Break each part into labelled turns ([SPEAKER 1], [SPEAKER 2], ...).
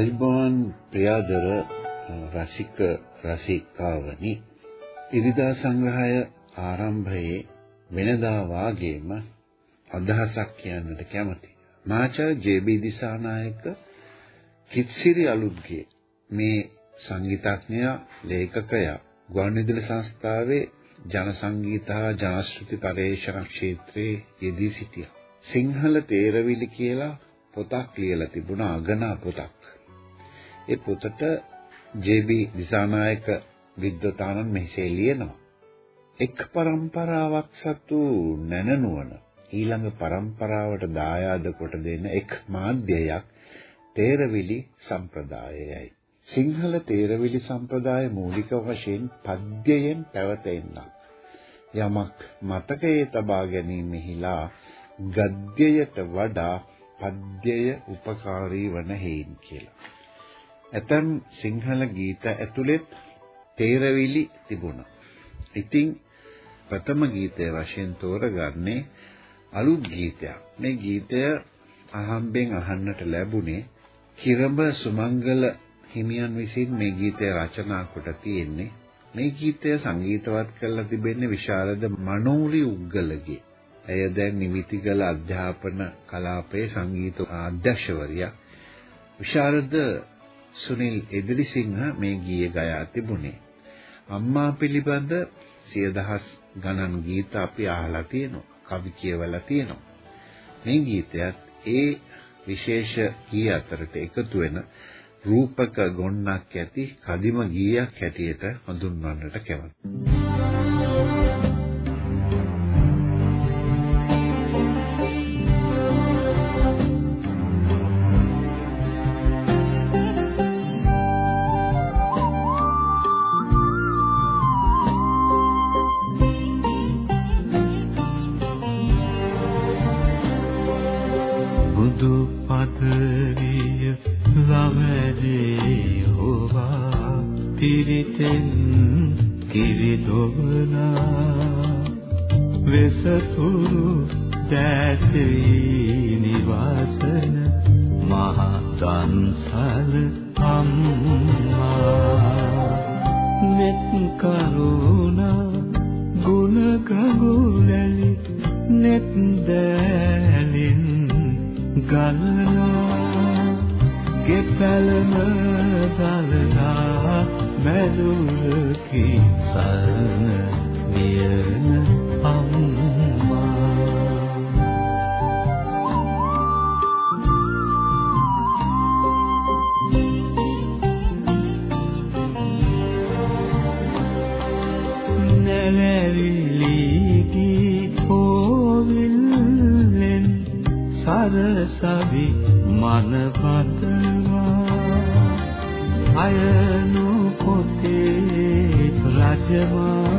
[SPEAKER 1] අයිබෝන් ප්‍රියාදර රසික රසිකාවනි ඉරිදා සංග්‍රහය ආරම්භයේ වෙනදා වාගේම අදහසක් කියන්නට කැමතියි. මාචාර්ය ජේ.බී. දිසානායක කිත්සිරි අලුත්ගේ මේ සංගීතඥයා ලේඛකයා ගුවන්විදුලි සංස්ථාවේ ජන සංගීත හා ජනශ්‍රුති පරිශ්‍රණ ක්ෂේත්‍රයේ යෙදී සිටියා. සිංහල තේරවිලි කියලා පොතක් ලියලා තිබුණා අගනා පොතක්. ඒ පොතට ජේ.බි. දිසානායක විද්වතානන් මෙසේ ලියනවා. එක් પરම්පරාවක් සතු නැනනුවන ඊළඟ પરම්පරාවට දායාද කොට දෙන එක් මාධ්‍යයක් තේරවිලි සම්ප්‍රදායයයි. සිංහල තේරවිලි සම්ප්‍රදාය මූලික වශයෙන් පද්‍යයෙන් පැවතෙන්නක්. යමක් මතකයේ තබා ගැනීමෙහිලා ගද්‍යයට වඩා පද්‍යය උපකාරී වන හේන් කියලා. ඇතම් සිංහල ගීත ඇතුළෙත් තේරවිලි තිබුණා. ඉතින් ප්‍රථම ගීතය වශයෙන් තෝරගන්නේ අලුත් ගීතයක්. මේ ගීතය අහම්බෙන් අහන්නට ලැබුණේ කිරඹ සුමංගල හිමියන් විසින් මේ ගීතය රචනා කොට තියෙන්නේ. මේ ගීතය සංගීතවත් කරලා තිබෙන්නේ විශාරද මනෝලි උග්ගලගේ. ඇය දැන් නිමිතිගල අධ්‍යාපන කලාපයේ සංගීත අධ්‍යක්ෂවරියක්. විශාරද සුනිල් එදිරිසිංහ මේ ගීය ගයා තිබුණේ. අම්මා පිළිබඳ සිය දහස් ගණන් ගීත අපි අහලා තියෙනවා. කවි කියවලා තියෙනවා. මේ ගීතයත් ඒ විශේෂ ගී අතරට එකතු වෙන රූපක ගොන්නක් ඇති කදිම ගීයක් හැටියට හඳුන්වන්නට කැමතියි.
[SPEAKER 2] දන්සල අම්මා. මෙත් කරුණා ගුණ ගගුලලි net දැලින් ගල්නා ගෙපලම දලනා මැදුල්කි සරණ වියන සරසවි මන පතවා අයනු පොතේ රජමාවත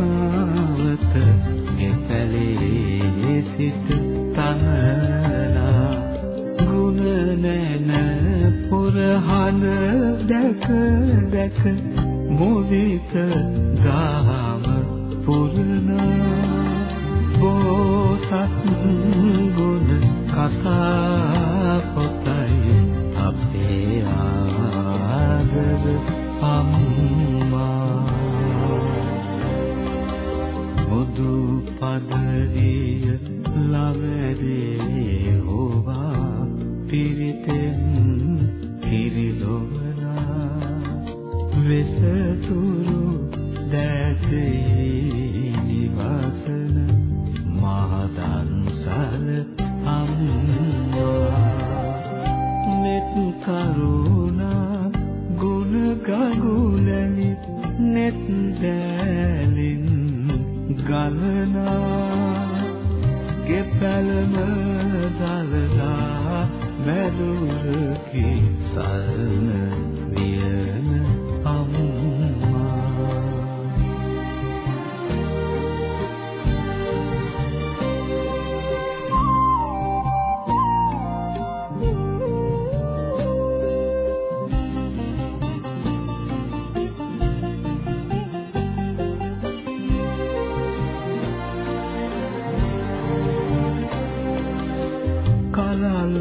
[SPEAKER 2] කලල්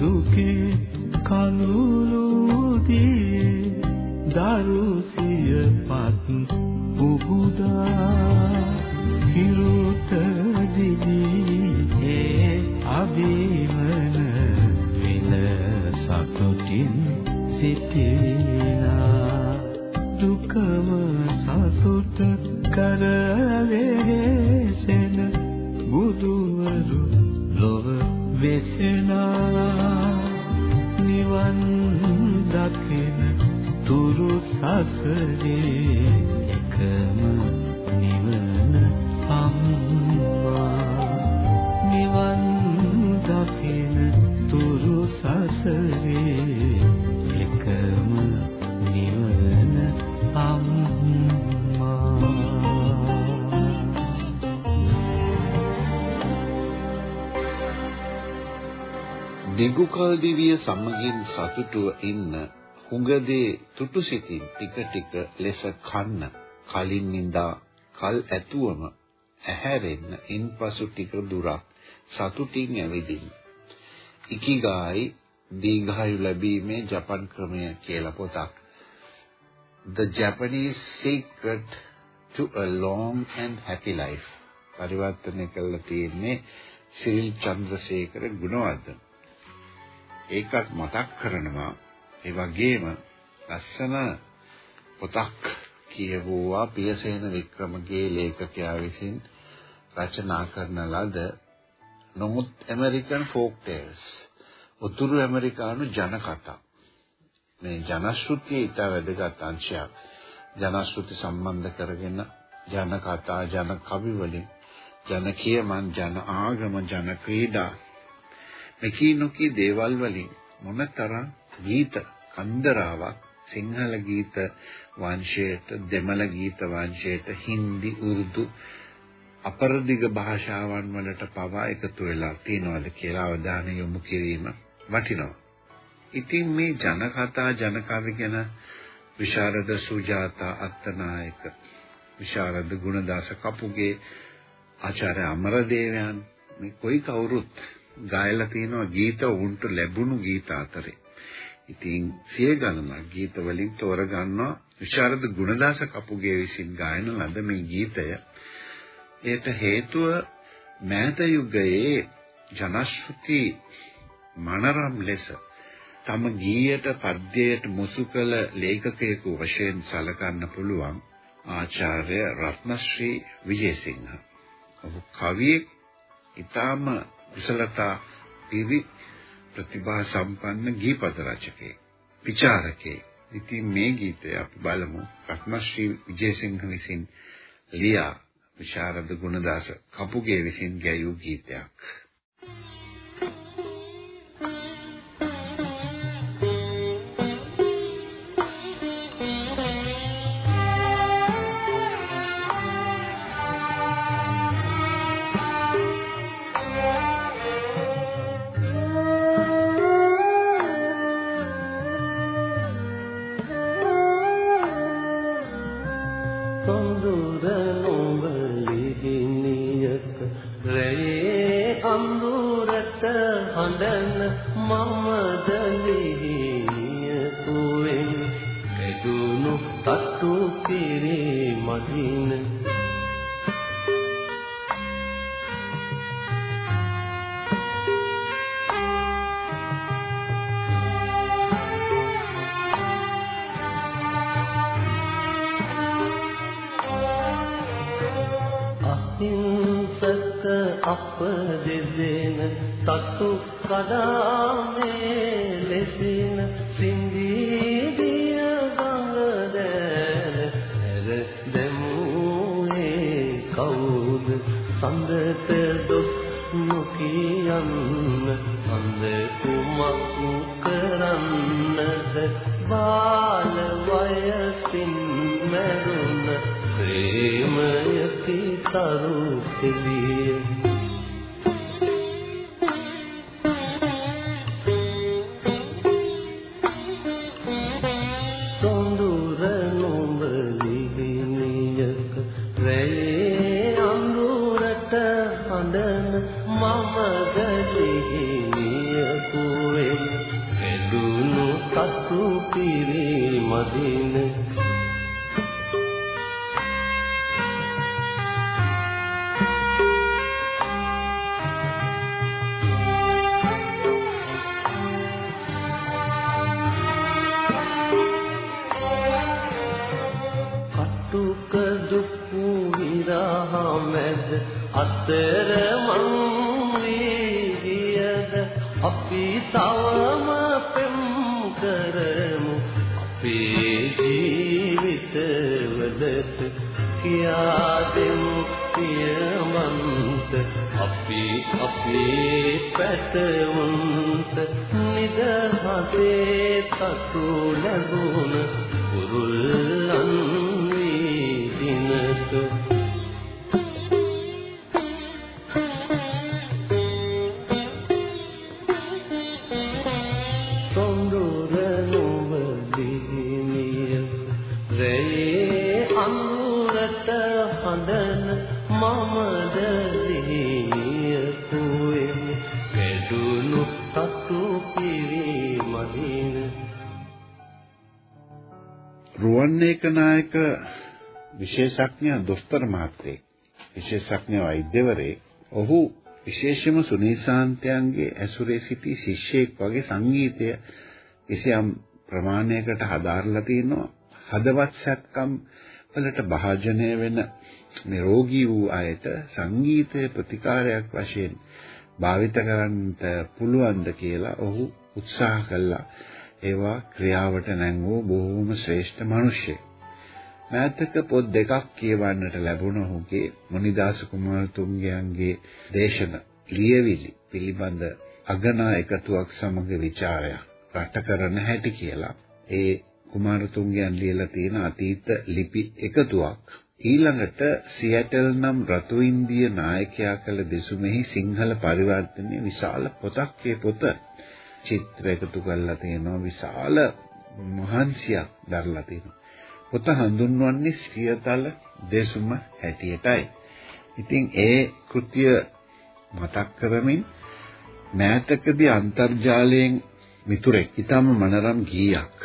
[SPEAKER 2] දුකේ කලුලුදී දරුසිය පත් පුබුදා
[SPEAKER 1] දිගුකල් දිවිය සමගින් සතුටුව ඉන්න හුඟදේ තුටුසිතින් ටික ටික ලෙස කන්න කලින් නිඳා කල් ඇතුවම ඇහැරෙන්න ඉන්පසු ටික දුරක් සතුටින් ඇවිදින්න ඉකිගායි දීඝායු ලැබීමේ ජපන් ක්‍රමය කියලා පොතක්. The Japanese Secret to a Long and Happy Life. පරිවර්තනය කරලා තියෙන්නේ සිරිල් චන්ද්‍රසේකර ගුණවර්ධන. ඒකත් මතක් කරනවා. ඒ වගේම ලස්සන පොතක් කියවුවා පියසේන වික්‍රමගේ ලේඛකයා විසින් රචනා කරන ලද නොමුත් ඇමරිකන් ෆෝක් ටේල්ස් උතුරු ඇමරිකානු ජන කතා මේ ජනශ්‍රුතිය ඊට වැදගත් අංශයක්. ජනශ්‍රුති සම්බන්ධ කරගෙන ජන කතා ජන කවි වලින් ජන කියමන් ජන ආගම ජන ක්‍රීඩා මෙකී නොකී දේවල් වලින් මොනතරම් ගීත කන්දරාවක් සිංහල ගීත වංශයට දෙමළ ගීත වංශයට හින්දි උර්දු අපරදිග භාෂාවන් වලට පවා එකතු වෙලා තියෙනවද කියලා අවධානය යොමු කිරීම වටිනවා. ඉතින් මේ ජන කතා ජන කවි ගැන විශාරද සුජාතා අත්තනායක විශාරද ගුණදාස කපුගේ ආචාර්ය අමරදේවයන් මේ කොයි කවුරුත් ගායලා තියෙනවා ගීත උන්ට ලැබුණු ගීත අතරේ. ඉතින් සිය ගණනක් ගීත වලින් තෝරගන්නවා විශාරද ගුණදාස කපුගේ විසින් ගායන ලද මේ ගීතය. ඒට හේතුව මෑත යුගයේ ජනශ්‍රුති මනරම් ලෙස තම ගීයට පද්‍යයට මුසු කළ ලේඛකයෙකු වශයෙන් සැලකන්න පුළුවන් ආචාර්ය රත්නශ්‍රී විජේසිංහ. ඔහු කවියෙක් ඊටාම කුසලතා පිරි ප්‍රතිභා සම්පන්න ගීපද රචකයෙක්. විචාරකයෙක්. ඉතින් මේ ගීතය අපි බලමු රත්නශ්‍රී විජේසිංහ විසින් ලියා විශාරද ගුණදාස කපුගේ විසින් ගැයූ ගීතයක්.
[SPEAKER 2] අහිංසක අප දෙදෙන තතු කඩාමේ ලෙසින සින්දීදිය ගඟ දැර හැර දෙමුවේ කවුද? සඳට දොස් නොකියන්න. අන්ද කුමක් කරන්නද? බාල වයසින් මරුණ. ප්‍රේමයති සරු
[SPEAKER 3] මට හඳන මම ගලිහිනිය කුවේ වැඩුණු සතු පිරි මදින
[SPEAKER 1] පැටවුන්ට නිදහසේ සතු ලැබුණ කුරුල්ලන් විශේෂඥ දොස්තර මහත්මයෙක් විශේෂඥ වෛද්‍යවරයෙක් ඔහු විශේෂම සුනීසාන්තයන්ගේ ඇසුරේ සිටි ශිෂ්‍යයෙක් වගේ සංගීතය කිසියම් ප්‍රමාණයකට හදාarලා තිනවා හදවත් සැත්කම් වලට භාජනය වෙන නිරෝගී වූ අයට සංගීතය ප්‍රතිකාරයක් වශයෙන් භාවිත කරන්නට පුළුවන්ද කියලා ඔහු උත්සාහ කළා. ඒවා ක්‍රියාවට නැංවූ බොහෝම ශ්‍රේෂ්ඨ මිනිසෙක්. මෑතක පොත් දෙකක් කියවන්නට ලැබුණ ඔහුගේ මොනිදාස කුමාරතුංගයන්ගේ දේශන ලියවිලි පිළිබඳ අගනා එකතුවක් සමග ਵਿਚාරයක් රට කරන හැටි කියලා. ඒ කුමාරතුංගයන් ලියලා තියෙන අතීත ලිපි එකතුවක්. ඊළඟට සියැටල් නම් රතු ඉන්දිය නායකයා කළ දෙසුමෙහි සිංහල පරිවර්තනයේ විශාල පොතක් ඒ පොත චිත්‍ර එකතු කරලා තියෙනවා. විශාල මහන්සියක් දරලා තියෙනවා. පොත හඳුන්වන්නේ සියතල දෙසුම හැටියටයි. ඉතින් ඒ කෘත්‍ය මතක් කරමින් මෑතකදී අන්තර්ජාලයෙන් මිතුරෙක් ඊටම මනරම් ගීයක්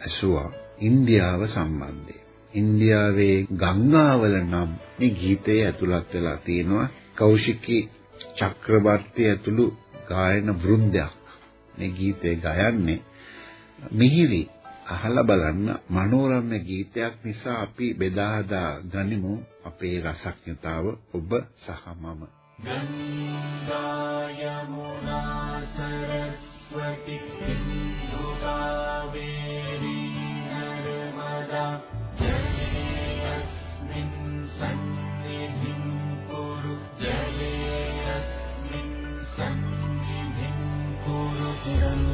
[SPEAKER 1] ඇසුවා. ඉන්දියාව සම්බන්ධයෙන්. ඉන්දියාවේ ගංගාවල නම් මේ ගීතයේ ඇතුළත් වෙලා තියෙනවා. කෞශිකී චක්‍රවර්ති ඇතුළු ගායන වෘන්දයක් මේ ගීතේ ගයන්නේ. මිහිරි අහලා බලන්න මනෝරම්‍ය ගීතයක් නිසා අපි බෙදා හදා ගනිමු අපේ රසඥතාව ඔබ සහ මම.
[SPEAKER 3] ගංගා යමුනා සරස්වති සින්දු කාවේරි නර්මදා
[SPEAKER 4] ජලයස්මින් සන්නිධින් කුරු ජලයස්මින් සන්නිධින් කුරු ගංගා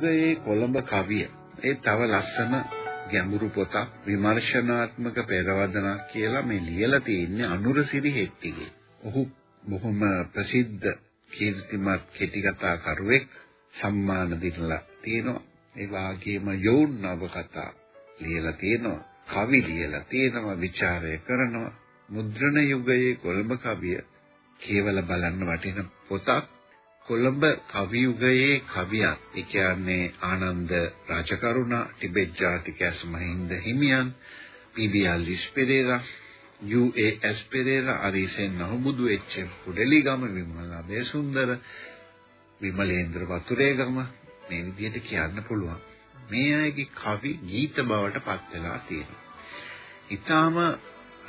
[SPEAKER 4] යුගයේ කොළඹ කවිය ඒ තව ලස්සන ගැඹුරු පොතක් විමර්ශනාත්මක පෙරවදනක් කියලා මේ ලියලා තියෙන්නේ අනුරසිරි හෙට්ටිගේ. ඔහු බොහොම ප්‍රසිද්ධ කීර්තිමත් කෙටි කතා කරුවෙක් සම්මාන දීලා තියෙනවා. ඒ වගේම යෝන් නවකතා ලියලා තියෙනවා. කවි ලියලා තියෙනවා, ਵਿਚාරය කරනවා. මුද්‍රණ යුගයේ කොළඹ කවිය කියවල බලන්න වටින පොතක්. කොළඹ කවි යුගයේ කවියන් ඒ කියන්නේ ආනන්ද රාජකරුණා ටිබෙට් ජාතිකයස් මහින්ද හිමියන් P B. Alwis Perera U A S. Perera Arisen Ahubudu H M. Kudaligama Wimala Besundara Wimalendra Waturegama මේ විදිහට කියන්න පුළුවන් මේ අයගේ කවි ගීත බවට පත් වෙලා තියෙනවා. ඊටාම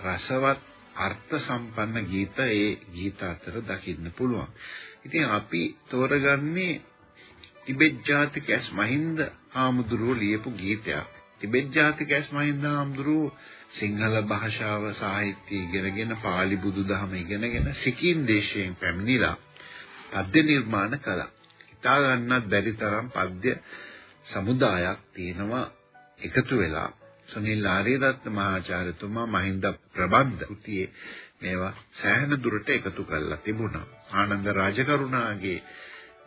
[SPEAKER 4] රසවත්
[SPEAKER 5] අර්ථ සම්පන්න ගීත ඒ ගීත අතර දකින්න පුළුවන්. ඉතින් අපි තෝරගන්නේ ටිබෙට් ජාතික ඇස් මහින්ද ආමුදුරෝ ලියපු ගීතයක්. ටිබෙට් ජාතික ඇස් මහින්ද ආමුදුරෝ සිංහල භාෂාව සාහිත්‍ය ඉගෙනගෙන පාලි බුදුදහම ඉගෙනගෙන සිකිම් දේශයෙන් පැමිණිලා පද්‍ය නිර්මාණ කළා. හිතා ගන්නත් බැරි තරම් පද්‍ය සමුදායක් තියෙනවා එකතු වෙලා සුනිල් ආරියරත්න මහාචාර්යතුමා මහින්ද ප්‍රබන්ධ කෘතියේ මේවා සෑහෙන දුරට එකතු කරලා තිබුණා. ආනන්ද රාජකරුණාගේ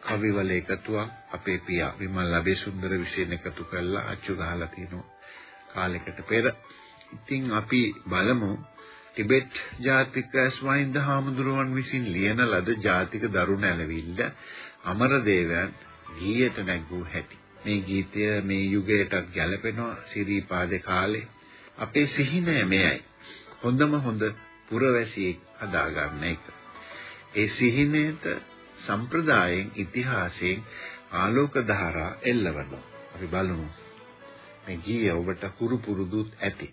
[SPEAKER 5] කවිවල එකතුවක් අපේ පියා විමල් ලබේසුන්දර විසින් එකතු කරලා අච්චු ගහලා තිනවා කාලයකට පෙර. ඉතින් අපි බලමු ටිබෙට් ජාතික ස්වයින්ද හාමුදුරුවන් විසින් ලියන ලද ජාතික දරුණ ඇලවිල්ල අමරදේවයන් ගීයට නැගූ හැටි. මේ ගීතය මේ යුගයටත් ගැලපෙනවා සිරිපාදේ කාලේ. අපේ සිහිනය මෙයයි. හොඳම හොඳ පුරවැසියෙක් හදාගන්න එක. ඒ සිහිනයට සම්ප්‍රදායෙන් ඉතිහාසයෙන් ආලෝක ධාරා එල්ලවනවා. අපි බලමු. මේ ගීය ඔබට හුරු පුරුදුත් ඇති.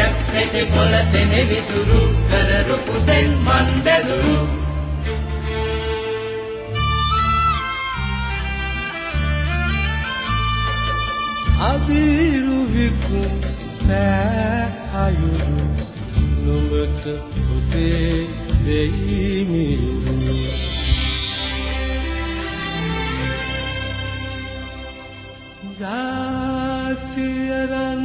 [SPEAKER 6] ඇත්තේ
[SPEAKER 7] පොළතේ විසුරු කරරු පුතෙන් මන් දැදුරු
[SPEAKER 5] අබිරු විකුම් නෑ අයුරු නොමත ඔබේ දෙයි මිරු ජාතියරන්